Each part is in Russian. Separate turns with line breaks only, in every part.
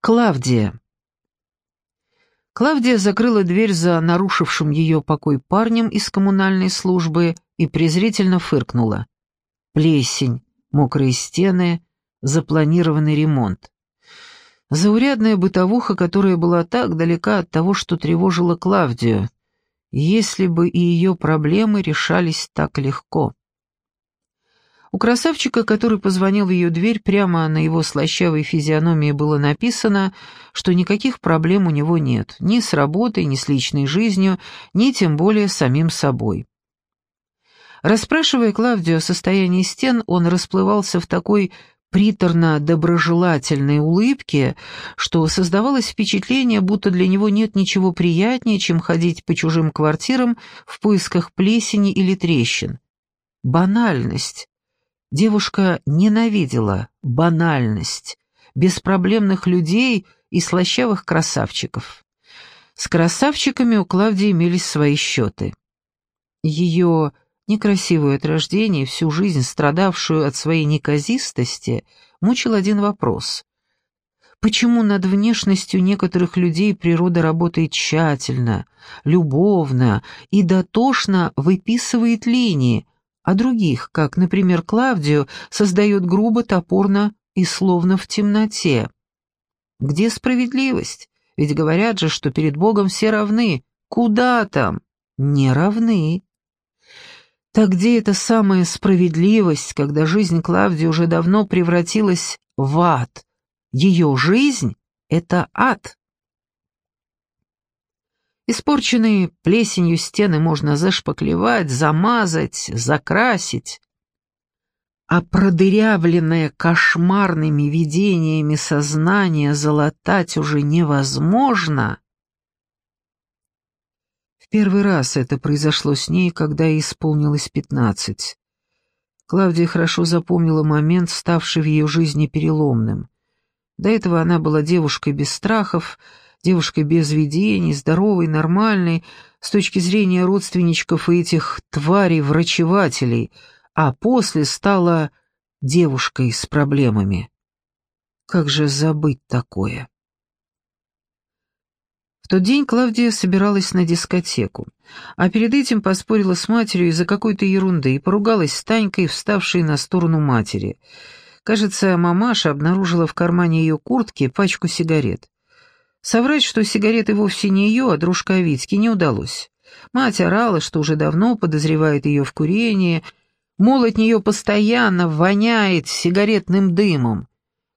Клавдия. Клавдия закрыла дверь за нарушившим ее покой парнем из коммунальной службы и презрительно фыркнула. Плесень, мокрые стены, запланированный ремонт. Заурядная бытовуха, которая была так далека от того, что тревожило Клавдию, если бы и ее проблемы решались так легко. У красавчика, который позвонил в ее дверь, прямо на его слащавой физиономии было написано, что никаких проблем у него нет, ни с работой, ни с личной жизнью, ни тем более с самим собой. Расспрашивая Клавдию о состоянии стен, он расплывался в такой приторно-доброжелательной улыбке, что создавалось впечатление, будто для него нет ничего приятнее, чем ходить по чужим квартирам в поисках плесени или трещин. Банальность, Девушка ненавидела банальность, беспроблемных людей и слащавых красавчиков. С красавчиками у Клавдии имелись свои счеты. Ее некрасивую от рождения, всю жизнь страдавшую от своей неказистости, мучил один вопрос. Почему над внешностью некоторых людей природа работает тщательно, любовно и дотошно выписывает линии, а других, как, например, Клавдию, создает грубо, топорно и словно в темноте. Где справедливость? Ведь говорят же, что перед Богом все равны. Куда там? Не равны. Так где эта самая справедливость, когда жизнь Клавдии уже давно превратилась в ад? Ее жизнь — это ад. Испорченные плесенью стены можно зашпаклевать, замазать, закрасить. А продырявленное кошмарными видениями сознание залатать уже невозможно. В первый раз это произошло с ней, когда ей исполнилось пятнадцать. Клавдия хорошо запомнила момент, ставший в ее жизни переломным. До этого она была девушкой без страхов, девушкой без видений, здоровой, нормальной, с точки зрения родственничков и этих тварей-врачевателей, а после стала девушкой с проблемами. Как же забыть такое? В тот день Клавдия собиралась на дискотеку, а перед этим поспорила с матерью из-за какой-то ерунды и поругалась с Танькой, вставшей на сторону матери. Кажется, мамаша обнаружила в кармане ее куртки пачку сигарет. Соврать, что сигареты вовсе не ее, а дружка Витьки, не удалось. Мать орала, что уже давно подозревает ее в курении, мол, от нее постоянно воняет сигаретным дымом.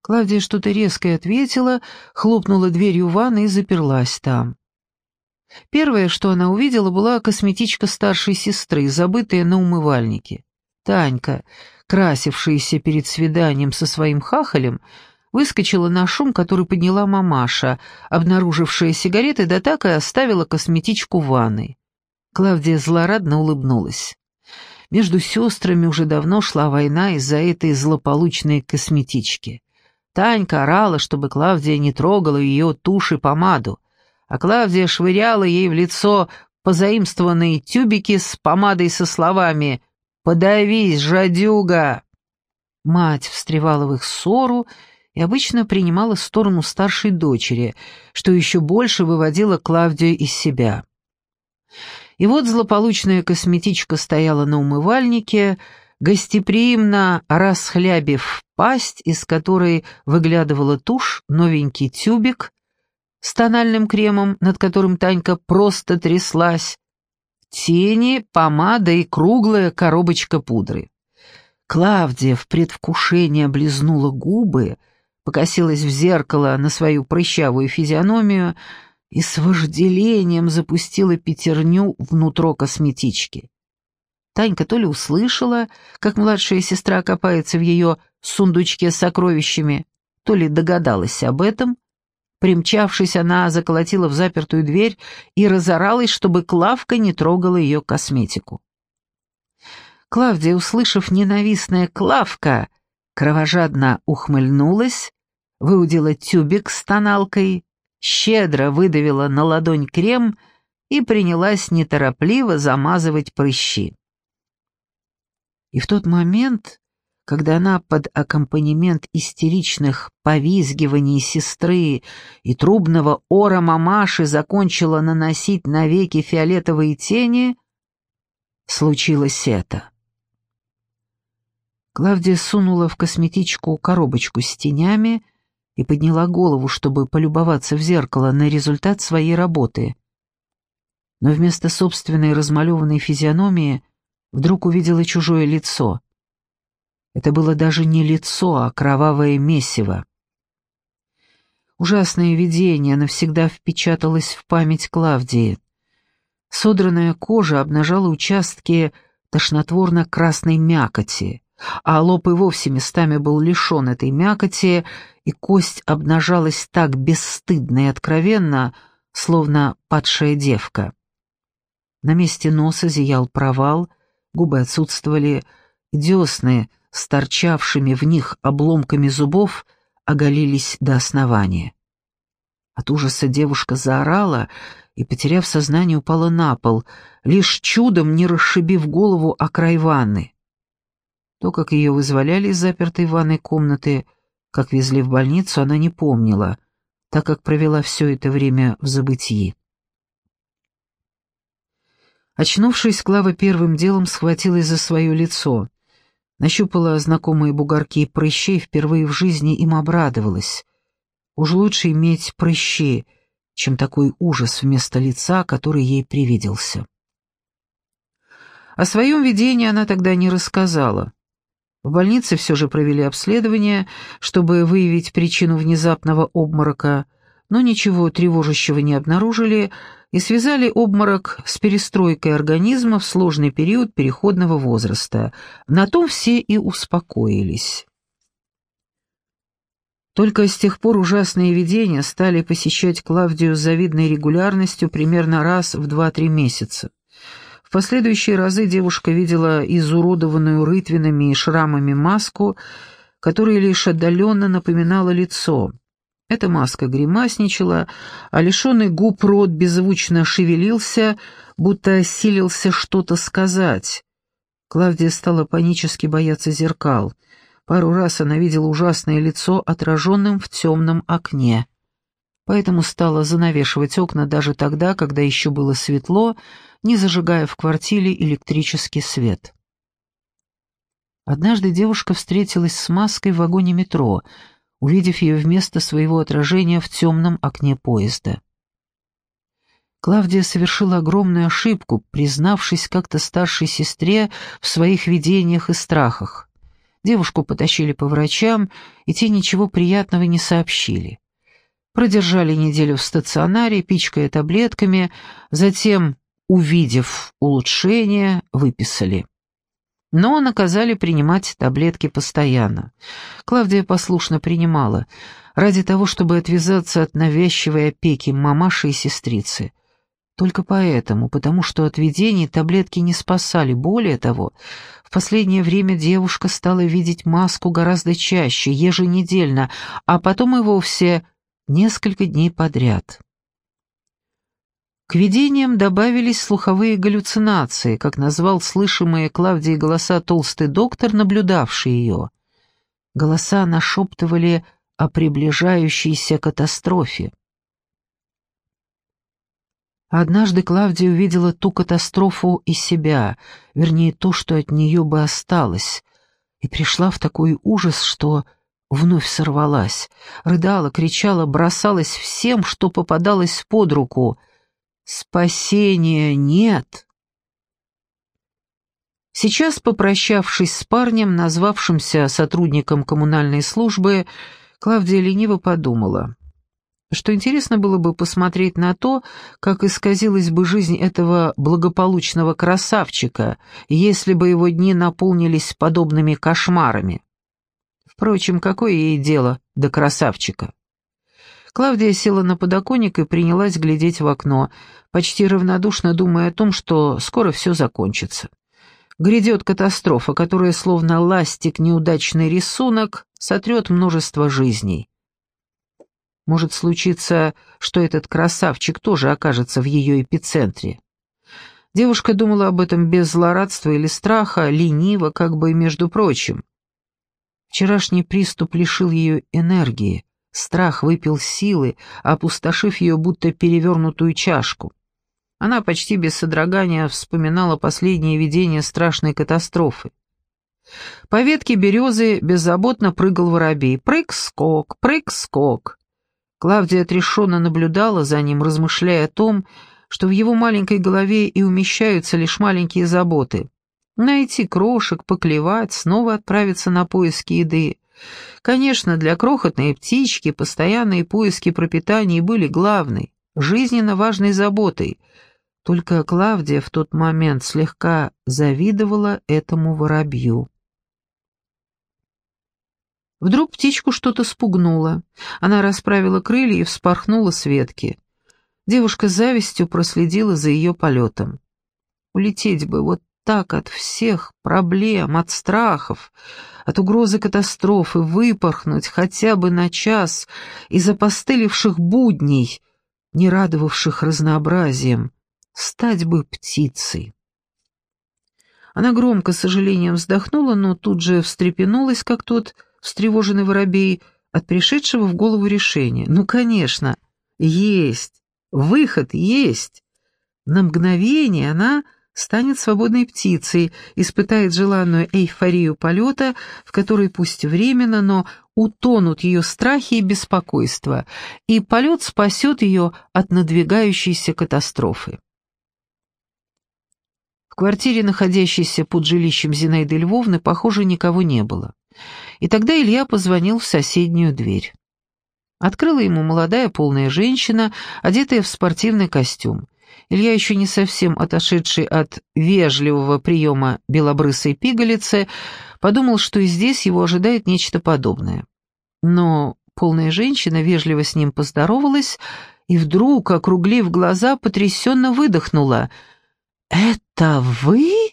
Клавдия что-то резкое ответила, хлопнула дверью ванны и заперлась там. Первое, что она увидела, была косметичка старшей сестры, забытая на умывальнике. Танька, красившаяся перед свиданием со своим хахалем, выскочила на шум, который подняла мамаша, обнаружившая сигареты, да так и оставила косметичку в ванной. Клавдия злорадно улыбнулась. Между сестрами уже давно шла война из-за этой злополучной косметички. Танька орала, чтобы Клавдия не трогала ее тушь и помаду, а Клавдия швыряла ей в лицо позаимствованные тюбики с помадой со словами «Подавись, жадюга!». Мать встревала в их ссору и обычно принимала сторону старшей дочери, что еще больше выводило Клавдию из себя. И вот злополучная косметичка стояла на умывальнике, гостеприимно расхлябив пасть, из которой выглядывала тушь, новенький тюбик с тональным кремом, над которым Танька просто тряслась, тени, помада и круглая коробочка пудры. Клавдия в предвкушении облизнула губы, покосилась в зеркало на свою прыщавую физиономию и с вожделением запустила пятерню внутрь косметички. Танька то ли услышала, как младшая сестра копается в ее сундучке с сокровищами, то ли догадалась об этом. Примчавшись, она заколотила в запертую дверь и разоралась, чтобы Клавка не трогала ее косметику. Клавдия, услышав ненавистное «Клавка», кровожадно ухмыльнулась, выудила тюбик с тоналкой, щедро выдавила на ладонь крем и принялась неторопливо замазывать прыщи. И в тот момент когда она под аккомпанемент истеричных повизгиваний сестры и трубного ора мамаши закончила наносить навеки фиолетовые тени, случилось это. Клавдия сунула в косметичку коробочку с тенями и подняла голову, чтобы полюбоваться в зеркало на результат своей работы. Но вместо собственной размалеванной физиономии вдруг увидела чужое лицо. Это было даже не лицо, а кровавое месиво. Ужасное видение навсегда впечаталось в память Клавдии. Содранная кожа обнажала участки тошнотворно-красной мякоти, а лоб и вовсе местами был лишен этой мякоти, и кость обнажалась так бесстыдно и откровенно, словно падшая девка. На месте носа зиял провал, губы отсутствовали, десны с торчавшими в них обломками зубов оголились до основания. От ужаса девушка заорала и, потеряв сознание, упала на пол, лишь чудом не расшибив голову о край ванны. То, как ее вызволяли из запертой ванной комнаты, как везли в больницу, она не помнила, так как провела все это время в забытии. Очнувшись, Клава первым делом схватилась за свое лицо. Нащупала знакомые бугорки прыщей, впервые в жизни им обрадовалась. Уж лучше иметь прыщи, чем такой ужас вместо лица, который ей привиделся. О своем видении она тогда не рассказала. В больнице все же провели обследование, чтобы выявить причину внезапного обморока, но ничего тревожащего не обнаружили и связали обморок с перестройкой организма в сложный период переходного возраста. На том все и успокоились. Только с тех пор ужасные видения стали посещать Клавдию с завидной регулярностью примерно раз в два-три месяца. В последующие разы девушка видела изуродованную рытвинами и шрамами маску, которая лишь отдаленно напоминала лицо. Эта маска гримасничала, а лишенный губ рот беззвучно шевелился, будто осилился что-то сказать. Клавдия стала панически бояться зеркал. Пару раз она видела ужасное лицо, отраженным в темном окне поэтому стала занавешивать окна даже тогда, когда еще было светло, не зажигая в квартире электрический свет. Однажды девушка встретилась с маской в вагоне метро, увидев ее вместо своего отражения в темном окне поезда. Клавдия совершила огромную ошибку, признавшись как-то старшей сестре в своих видениях и страхах. Девушку потащили по врачам, и те ничего приятного не сообщили. Продержали неделю в стационаре, пичкая таблетками, затем, увидев улучшение, выписали. Но наказали принимать таблетки постоянно. Клавдия послушно принимала, ради того, чтобы отвязаться от навязчивой опеки мамаши и сестрицы. Только поэтому, потому что от видений таблетки не спасали. Более того, в последнее время девушка стала видеть маску гораздо чаще, еженедельно, а потом и вовсе несколько дней подряд. К видениям добавились слуховые галлюцинации, как назвал слышимые Клавдии голоса толстый доктор, наблюдавший ее. Голоса нашептывали о приближающейся катастрофе. Однажды Клавдия увидела ту катастрофу и себя, вернее, то, что от нее бы осталось, и пришла в такой ужас, что вновь сорвалась, рыдала, кричала, бросалась всем, что попадалось под руку. «Спасения нет!» Сейчас, попрощавшись с парнем, назвавшимся сотрудником коммунальной службы, Клавдия лениво подумала, что интересно было бы посмотреть на то, как исказилась бы жизнь этого благополучного красавчика, если бы его дни наполнились подобными кошмарами. Впрочем, какое ей дело до красавчика? Клавдия села на подоконник и принялась глядеть в окно, почти равнодушно думая о том, что скоро все закончится. Грядет катастрофа, которая, словно ластик неудачный рисунок, сотрет множество жизней. Может случиться, что этот красавчик тоже окажется в ее эпицентре. Девушка думала об этом без злорадства или страха, лениво, как бы между прочим. Вчерашний приступ лишил ее энергии, страх выпил силы, опустошив ее будто перевернутую чашку. Она почти без содрогания вспоминала последнее видение страшной катастрофы. По ветке березы беззаботно прыгал воробей. Прыг-скок, прыг-скок. Клавдия отрешенно наблюдала за ним, размышляя о том, что в его маленькой голове и умещаются лишь маленькие заботы. Найти крошек, поклевать, снова отправиться на поиски еды. Конечно, для крохотной птички постоянные поиски пропитания были главной, жизненно важной заботой. Только Клавдия в тот момент слегка завидовала этому воробью. Вдруг птичку что-то спугнуло. Она расправила крылья и вспорхнула с ветки. Девушка завистью проследила за ее полетом. Улететь бы вот так от всех проблем, от страхов, от угрозы катастрофы, выпорхнуть хотя бы на час из опостылевших будней, не радовавших разнообразием, стать бы птицей. Она громко, с сожалением вздохнула, но тут же встрепенулась, как тот встревоженный воробей, от пришедшего в голову решения. Ну, конечно, есть, выход есть. На мгновение она станет свободной птицей, испытает желанную эйфорию полета, в которой пусть временно, но утонут ее страхи и беспокойства, и полет спасет ее от надвигающейся катастрофы. В квартире, находящейся под жилищем Зинаиды Львовны, похоже, никого не было. И тогда Илья позвонил в соседнюю дверь. Открыла ему молодая полная женщина, одетая в спортивный костюм. Илья, еще не совсем отошедший от вежливого приема белобрысой пигалицы, подумал, что и здесь его ожидает нечто подобное. Но полная женщина вежливо с ним поздоровалась и вдруг, округлив глаза, потрясенно выдохнула. «Это вы?»